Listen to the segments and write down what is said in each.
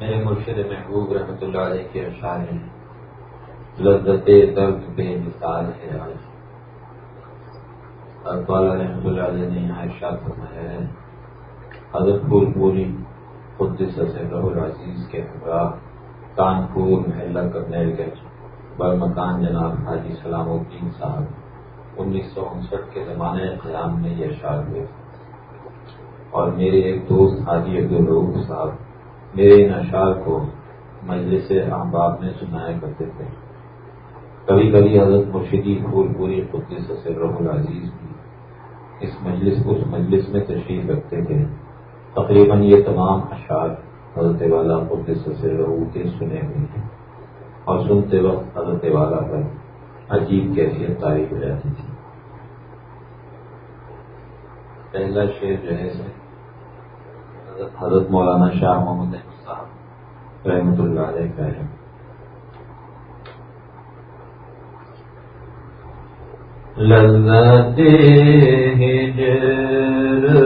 میرے مرشد محبوب رحمۃ اللہ علیہ کے اشعار ہیں۔ لذت درد بے مثال ہے آج۔ اقبال رحمۃ اللہ علیہ نے یہاں ارشاد فرمایا ہے۔ حضرت پور پوری خود العزیز کے ہمراہ، کانپور محلہ کرنیل گنج بر مکان جناب حاجی سلام الدین صاحب، انیس سو انسٹھ کے زمانے قیام میں یہ اشعار ہوئے۔ اور میرے ایک دوست حاجی عبدالروف صاحب میرے ان اشعار کو مجلس احباب میں سنایا کرتے تھے۔ کبھی کبھی حضرت مرشدی پھول پوری قدس سے رح العزیز بھی اس مجلس کو اس مجلس میں تشریف رکھتے تھے۔ تقریباً یہ تمام اشعار حضرت والا قدس سے رحو کے سنے ہوئے ہیں اور سنتے وقت حضرت والا پر عجیب کیفیت تاریخ ہو جاتی تھی۔ پہلا شعر جو ہے حضرت مولانا شاہ محمد احمد صاحب رحمۃ اللہ علیہ کا ہے۔ لذت ہجر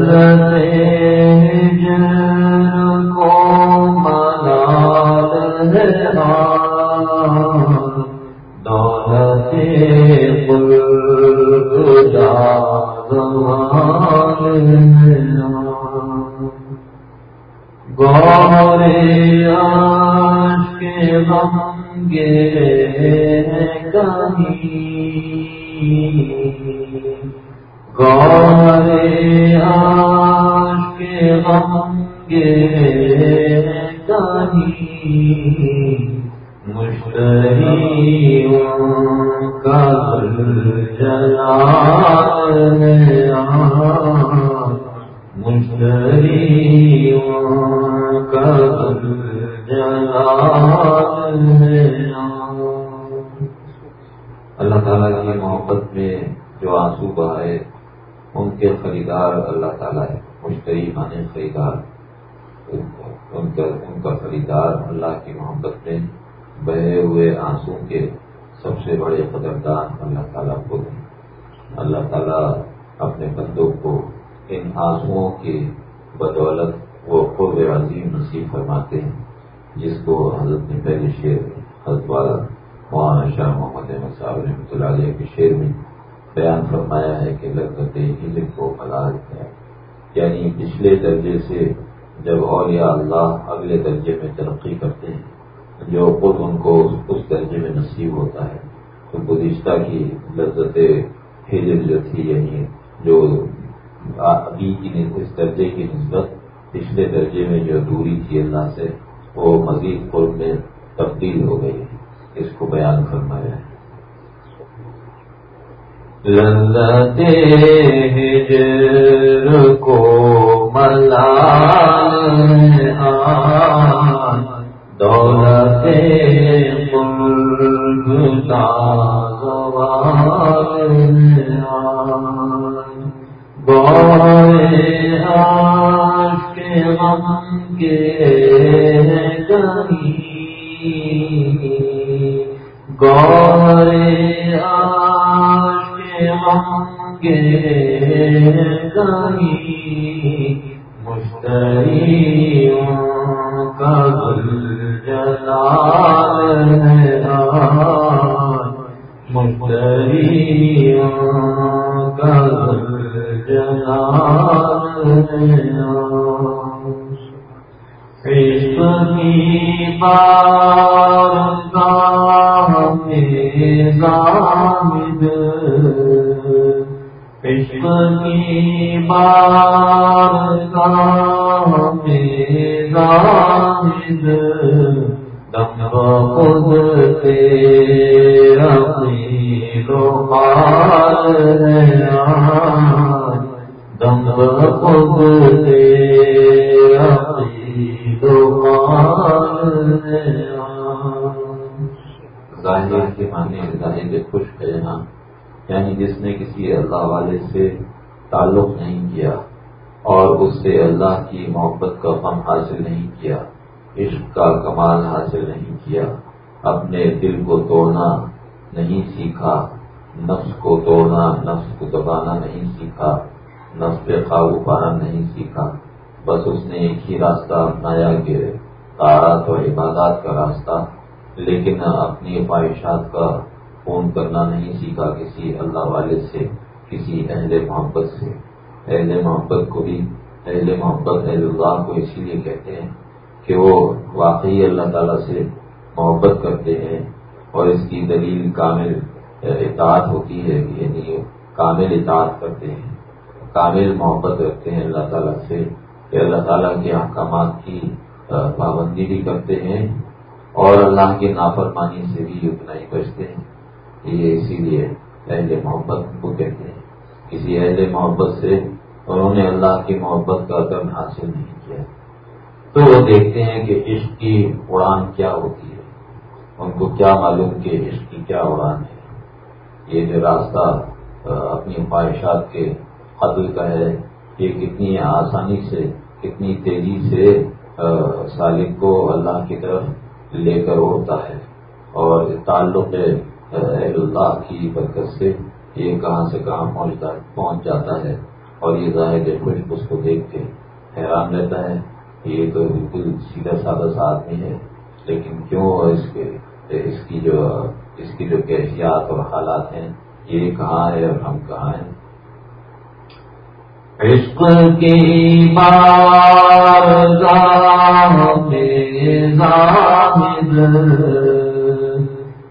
للت جن کو مشتری کا مشتری کا اللہ تعالیٰ کی محبت میں جو آنسو بہائے، ان کے خریدار اللہ تعالیٰ ہے، مشتری مانے خریدار۔ ان کا خریدار اللہ کی محبت میں بہے ہوئے آنسو کے سب سے بڑے قدردان اللہ تعالیٰ کو ہیں۔ اللہ تعالیٰ اپنے بندوں کو ان آنسو کی بدولت وہ قرب عظیم نصیب فرماتے ہیں، جس کو حضرت نے پہلے شعر حضرت والا مولانا شاہ محمد احمد صاحب رحمۃ اللہ علیہ کے شعر میں بیان فرمایا ہے کہ لگت ہی کو ملال کیا یعنی پچھلے درجے سے جب اولیاء اللہ اگلے درجے میں ترقی کرتے ہیں، جو خود ان کو اس درجے میں نصیب ہوتا ہے۔ تو گزشتہ کی لذت ہجر جو تھی یعنی جو ابھی کی اس درجے کی نسبت پچھلے درجے میں جو دوری تھی اللہ سے، وہ مزید قرب میں تبدیل ہو گئی۔ ہے اس کو بیان فرمایا ہے۔ لذت ہجر کو ملا دولت پلتا بوئے آش کے غم کے گورے کہیں مشتری کا جلال مشتری کا جلال کی بار زامد عشق کی بار میں زامد دم خود اپنی لوپال دم ظاہر کے معنی ظاہر خوش کہنا یعنی جس نے کسی اللہ والے سے تعلق نہیں کیا اور اس سے اللہ کی محبت کا غم حاصل نہیں کیا، عشق کا کمال حاصل نہیں کیا، اپنے دل کو توڑنا نہیں سیکھا، نفس کو توڑنا، نفس کو دبانا نہیں سیکھا، نفس پہ قابو پانا نہیں سیکھا۔ بس اس نے ایک ہی راستہ اپنایا کہ طارات اور عبادات کا راستہ، لیکن اپنی خواہشات کا فون کرنا نہیں سیکھا کسی اللہ والے سے، کسی اہل محبت سے۔ اہل محبت کو بھی، اہل محبت، اہل اللہ کو اسی لیے کہتے ہیں کہ وہ واقعی اللہ تعالیٰ سے محبت کرتے ہیں اور اس کی دلیل کامل اطاعت ہوتی ہے یعنی کامل اطاعت کرتے ہیں۔ کامل محبت رکھتے ہیں اللہ تعالیٰ سے کہ اللہ تعالیٰ کے احکامات کی پابندی بھی کرتے ہیں اور اللہ کی نافرمانی سے بھی اتنا ہی بچتے ہیں۔ یہ اسی لیے اہل محبت کو کہتے ہیں کسی اہل محبت سے انہوں نے اللہ کی محبت کا درد حاصل نہیں کیا۔ تو وہ دیکھتے ہیں کہ عشق کی اڑان کیا ہوتی ہے۔ ان کو کیا معلوم کہ عشق کی کیا اڑان ہے۔ یہ جو راستہ اپنی خواہشات کے قتل کا ہے، یہ کتنی آسانی سے، کتنی تیزی سے سالک کو اللہ کی طرف لے کر ہوتا ہے اور تعلق اہل اللہ کی برکت سے یہ کہاں سے کہاں پہنچتا پہنچ جاتا ہے اور یہ ظاہر خوش اس کو دیکھ کے حیران رہتا ہے یہ تو بالکل سیدھا سادہ سا آدمی ہے، لیکن کیوں اس کے اس کی جو اس کی جو کیفیات اور حالات ہیں، یہ کہاں ہے اور ہم کہاں ہیں؟ عشق کی بار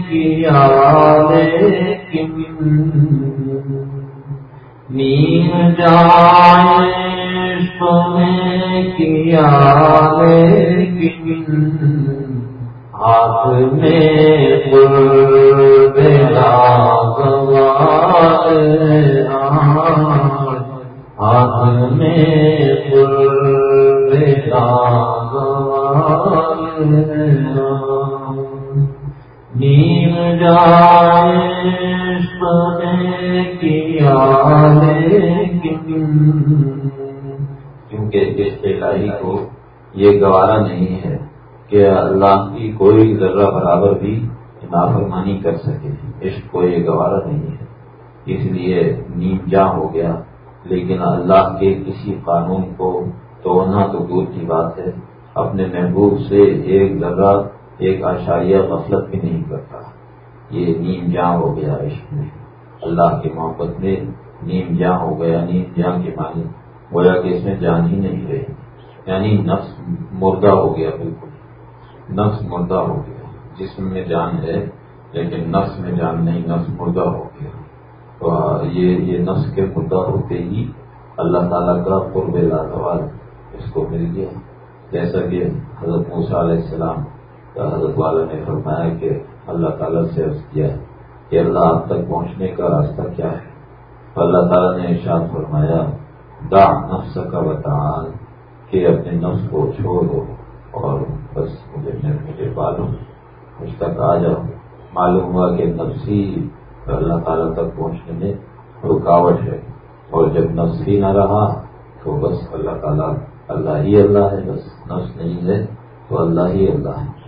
جائے کیا لیکن نیم جائے کیا لیکن ہاتھ میں ہاتھ میں نیم جائے کیا لیکن الہی کو یہ گوارا نہیں ہے کہ اللہ کی کوئی ذرہ برابر بھی نافرمانی کر سکے۔ عشق کو یہ گوارا نہیں ہے۔ اس لیے نیم جاں ہو گیا، لیکن اللہ کے کسی قانون کو توڑنا تو دور کی بات ہے۔ اپنے محبوب سے ایک ذرہ، ایک اشاریہ غفلت بھی نہیں کرتا۔ یہ نیم جاں ہو گیا عشق میں۔ اللہ کی محبت میں نیم جاں ہو گیا، نیم جاں کے معنی گویا کہ اس میں جان ہی نہیں رہی۔ یعنی نفس مردہ ہو گیا بالکل۔ نفس مردہ ہو گیا۔ جسم میں جان ہے، لیکن نفس میں جان نہیں، نفس مردہ ہو گیا۔ تو یہ یہ نفس کے مردہ ہوتے ہی اللہ تعالیٰ کا قرب لاتوال اس کو مل گیا۔ جیسا کہ حضرت موسیٰ علیہ السلام کا حضرت والا نے فرمایا کہ اللہ تعالیٰ سے عرض کیا ہے کہ اللہ آپ تک پہنچنے کا راستہ کیا ہے؟ اللہ تعالیٰ نے ارشاد فرمایا دا نفس کا بتان کہ اپنے نفس کو چھوڑ دو اور بس مجھے مجھے پالو، مجھ تک آ جاؤ۔ معلوم ہوا کہ نفسی اللہ تعالیٰ تک پہنچنے میں رکاوٹ ہے اور جب نفس ہی نہ رہا تو بس اللہ تعالیٰ، اللہ ہی اللہ ہے، بس نفس نہیں ہے تو اللہ ہی اللہ ہے۔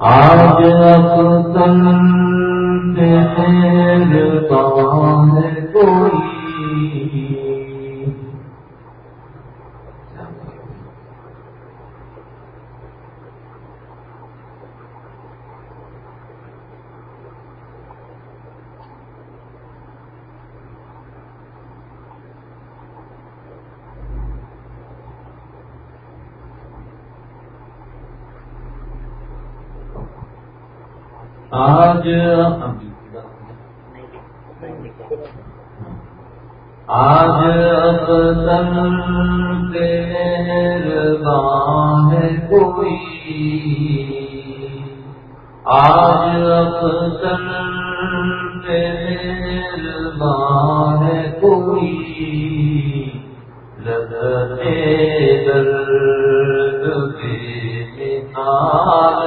آج اختن تیر کوئی آج آج افضل تیر بان کوئی۔ آج افضل تیر بان کوئی۔ لگتے درد کے مثال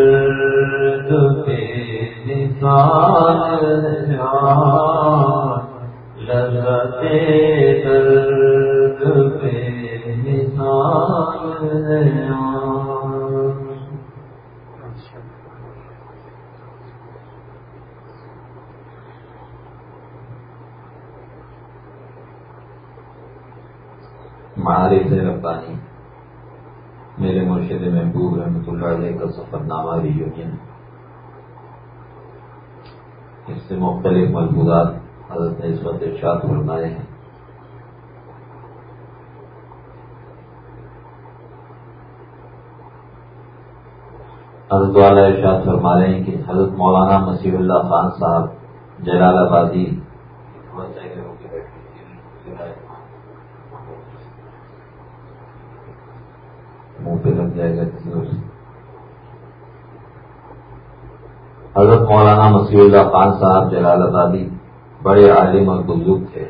معارف ربانی، میرے مرشد محبوب رحمۃ اللہ علیہ کا سفر نامہ ریونین اس سے مختلف ملبوزات حضرت نے اس وقت ارشاد فرمائے ہیں۔ حضرت والا ارشاد فرما رہے ہیں کہ حضرت مولانا مسیح اللہ خان صاحب جلال آبادی۔ منہ پہ لگ جائے گا حضرت مولانا مسیح اللہ خان صاحب، جلال آبادی بڑے عالم اور بزرگ تھے۔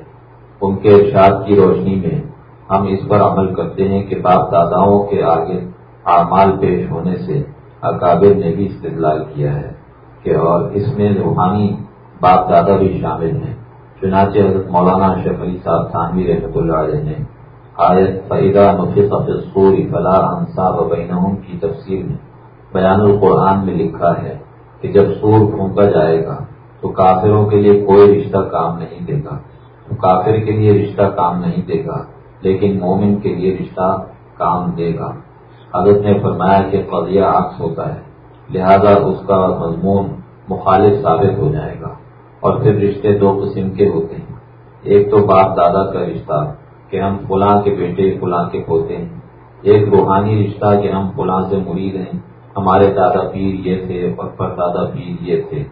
ان کے ارشاد کی روشنی میں ہم اس پر عمل کرتے ہیں کہ باپ داداؤں کے آگے اعمال پیش ہونے سے اکابر نے بھی استدلال کیا ہے کہ اور اس میں روحانی باپ دادا بھی شامل ہیں۔ چنانچہ حضرت مولانا شیخ علی صاحب تھانوی رحمۃ اللہ علیہ نے آیت فیدا مفقوری فلاح انصاب بینہم کی تفسیر میں بیان القرآن میں لکھا ہے کہ جب سور پھونکا جائے گا تو کافروں کے لیے کوئی رشتہ کام نہیں دے گا۔ تو کافر کے لیے رشتہ کام نہیں دے گا، لیکن مومن کے لیے رشتہ کام دے گا۔ حضرت نے فرمایا کہ قضیہ عکس ہوتا ہے، لہذا اس کا مضمون مخالف ثابت ہو جائے گا اور پھر رشتے دو قسم کے ہوتے ہیں۔ ایک تو باپ دادا کا رشتہ کہ ہم فلاں کے بیٹے فلاں کے پوتے ہیں۔ ایک روحانی رشتہ کہ ہم فلاں سے مرید ہیں۔ ہمارے دادا پیر یہ تھے اور پر دادا پیر یہ تھے۔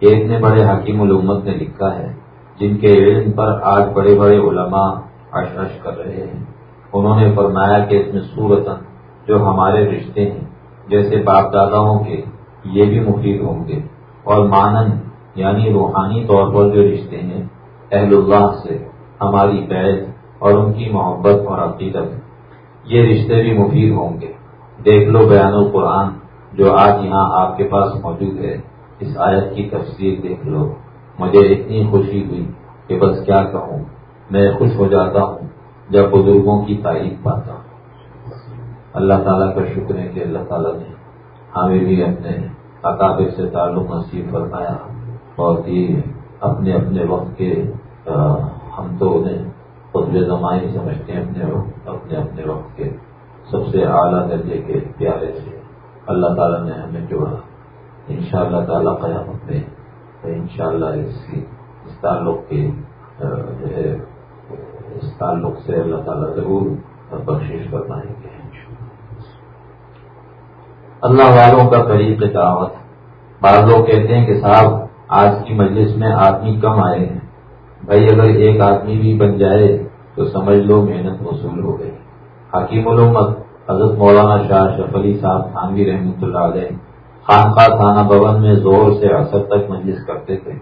ایک نے بڑے حکیم الامت نے لکھا ہے، جن کے علم پر آج بڑے بڑے علماء اش اش کر رہے ہیں۔ انہوں نے فرمایا کہ اس میں صورتن جو ہمارے رشتے ہیں، جیسے باپ داداؤں کے، یہ بھی مفید ہوں گے۔ اور مانن یعنی روحانی طور پر جو رشتے ہیں، اہل اللہ سے ہماری بیت اور ان کی محبت اور عقیدت۔ یہ رشتے بھی مفید ہوں گے۔ دیکھ لو بیان القرآن جو آج یہاں آپ کے پاس موجود ہے۔ اس آیت کی تفسیر دیکھ لو۔ مجھے اتنی خوشی ہوئی کہ بس کیا کہوں۔ میں خوش ہو جاتا ہوں جب بزرگوں کی تعریف پاتا ہوں۔ اللہ تعالیٰ کا شکر ہے کہ اللہ تعالیٰ نے ہمیں بھی اپنے اکابر سے تعلق نصیب فرمایا اور یہ اپنے اپنے وقت کے ہم تو انہیں خطب زمائی سمجھتے ہیں اپنے وقت اپنے اپنے وقت کے سب سے اعلیٰ درجے کے پیارے سے۔ اللہ تعالیٰ نے ہمیں جوڑا۔ ان شاء اللہ تعالیٰ قیامت میں ان شاء اللہ اس تعلق کے جو ہے، اس تعلق سے اللہ تعالیٰ ضرور بخشش فرمائیں گے۔ اللہ والوں کا طریق دعوت۔ بعض لوگ کہتے ہیں کہ صاحب، آج کی مجلس میں آدمی کم آئے ہیں۔ بھائی، اگر ایک آدمی بھی بن جائے تو سمجھ لو محنت وصول ہو گئی۔ حکیم علومت حضرت مولانا شاہ شف علی صاحب خانوی رحمۃ اللہ علیہ خانقاہ تھانہ بھون میں زور سے اثر تک مجلس کرتے تھے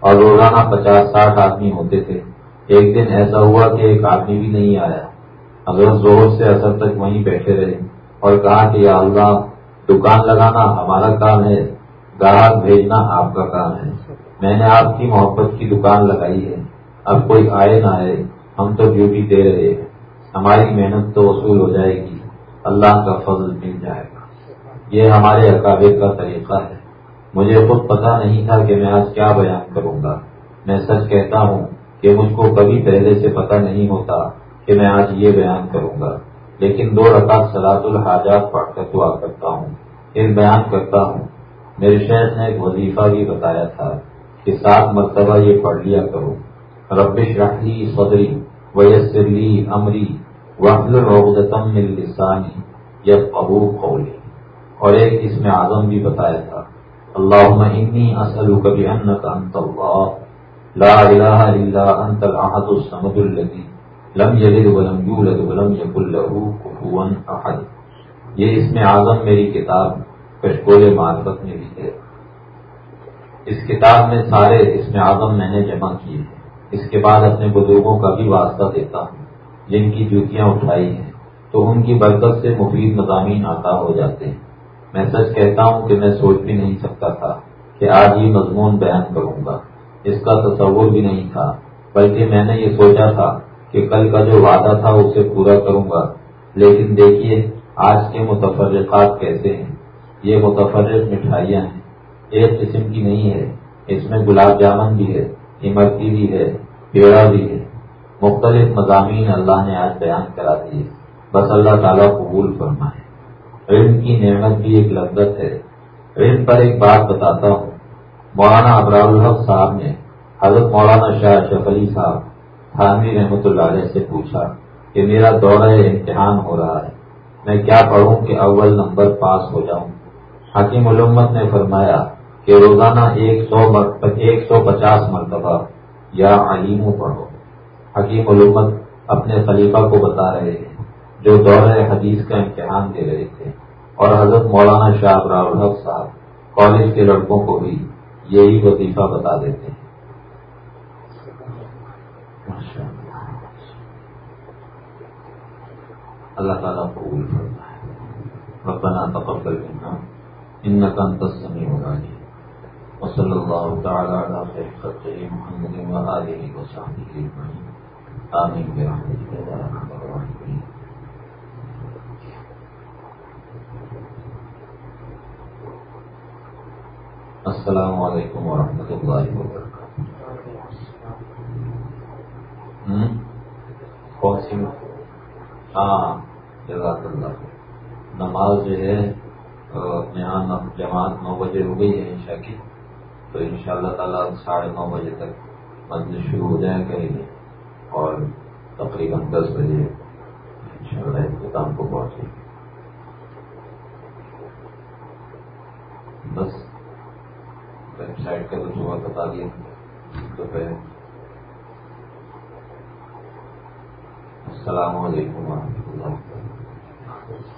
اور روزانہ پچاس ساٹھ آدمی ہوتے تھے۔ ایک دن ایسا ہوا کہ ایک آدمی بھی نہیں آیا۔ اگر زور سے اثر تک وہیں بیٹھے رہے اور کہا کہ یا اللہ، دکان لگانا ہمارا کام ہے، گاہک بھیجنا آپ کا کام ہے۔ میں نے آپ کی محبت کی دکان لگائی ہے۔ اب کوئی آئے نہ آئے، ہم تو ڈیوٹی دے رہے ہیں۔ ہماری محنت تو وصول ہو جائے گی۔ اللہ کا فضل مل جائے گا۔ یہ ہمارے اکابر کا طریقہ ہے۔ مجھے خود پتا نہیں تھا کہ میں آج کیا بیان کروں گا۔ میں سچ کہتا ہوں کہ مجھ کو کبھی پہلے سے پتا نہیں ہوتا کہ میں آج یہ بیان کروں گا۔ لیکن دو رکعت سلاد الحاجات پڑھ کر دعا کرتا ہوں۔ پھر بیان کرتا ہوں۔ میرے شہر نے ایک وظیفہ بھی بتایا تھا کہ سات مرتبہ یہ پڑھ لیا کروں۔ کرو ربش رحلی صدری ویسرلی امری وحل روزتم لسانی یا ابو قولی اور ایک اس میں اعظم بھی بتایا تھا اللہ انی اصل کبھی انت اللہ، لا الہ الا انت الاحد الصمد الذي لم یلد ولم یولد ولم یکن له کفوا احد۔ یہ اس میں اعظم میری کتاب کشکول معرفت میں بھی ہے۔ اس کتاب میں سارے اس میں اعظم میں نے جمع کیے ہیں۔ اس کے بعد اپنے بزرگوں کا بھی واسطہ دیتا ہوں، جن کی جوتیاں اٹھائی ہیں، تو ان کی برکت سے مفید مضامین آتا ہو جاتے ہیں۔ میں سچ کہتا ہوں کہ میں سوچ بھی نہیں سکتا تھا کہ آج یہ مضمون بیان کروں گا۔ اس کا تصور بھی نہیں تھا، بلکہ میں نے یہ سوچا تھا کہ کل کا جو وعدہ تھا اسے پورا کروں گا۔ لیکن دیکھیے آج کے متفرقات کیسے ہیں۔ یہ متفرق مٹھائیاں ہیں۔ ایک قسم کی نہیں ہے، اس میں گلاب جامن بھی ہے۔ امرتی بھی ہے پیڑا بھی ہے۔ مختلف مضامین اللہ نے آج بیان کرا دیے۔ بس اللہ تعالیٰ قبول فرما ہے علم کی نعمت بھی ایک لذت ہے۔ علم پر ایک بات بتاتا ہوں۔ مولانا ابرار الحق صاحب نے حضرت مولانا شاہ شف علی صاحب خانوی رحمۃ اللہ علیہ سے پوچھا کہ میرا دورہ امتحان ہو رہا ہے۔ میں کیا پڑھوں کہ اول نمبر پاس ہو جاؤں؟ حکیم علومت نے فرمایا کہ روزانہ ایک سو ایک سو پچاس مرتبہ یا علیموں پڑھو۔ حکیم علومت اپنے خلیفہ کو بتا رہے ہیں، جو دور حدیث کا امتحان دے رہے تھے۔ اور حضرت مولانا شاہ الحق صاحب کالج کے لڑکوں کو بھی یہی وظیفہ بتا دیتے ہیں۔ اللہ تعالیٰ کو ربنا تقبل منا انك انت السميع العليم وصلى الله تعالى على خير خلقه محمد وآله وصحبه أجمعين. آمين برحمتك يا أرحم الراحمين. السلام علیکم ورحمۃ اللہ وبرکاتہ کون سی ہاں جزاک اللہ نماز جو ہے یہاں جماعت نو بجے ہو گئی ہے عشاء کی۔ تو ان شاء اللہ تعالیٰ ساڑھے نو بجے تک مجلس شروع ہو جائے کریں گے اور تقریباً دس بجے ان شاء اللہ اختتام کو پہنچے بس ویب سائٹ کا تو صبح بتا دیا۔ دوپہر السلام علیکم ورحمۃ اللہ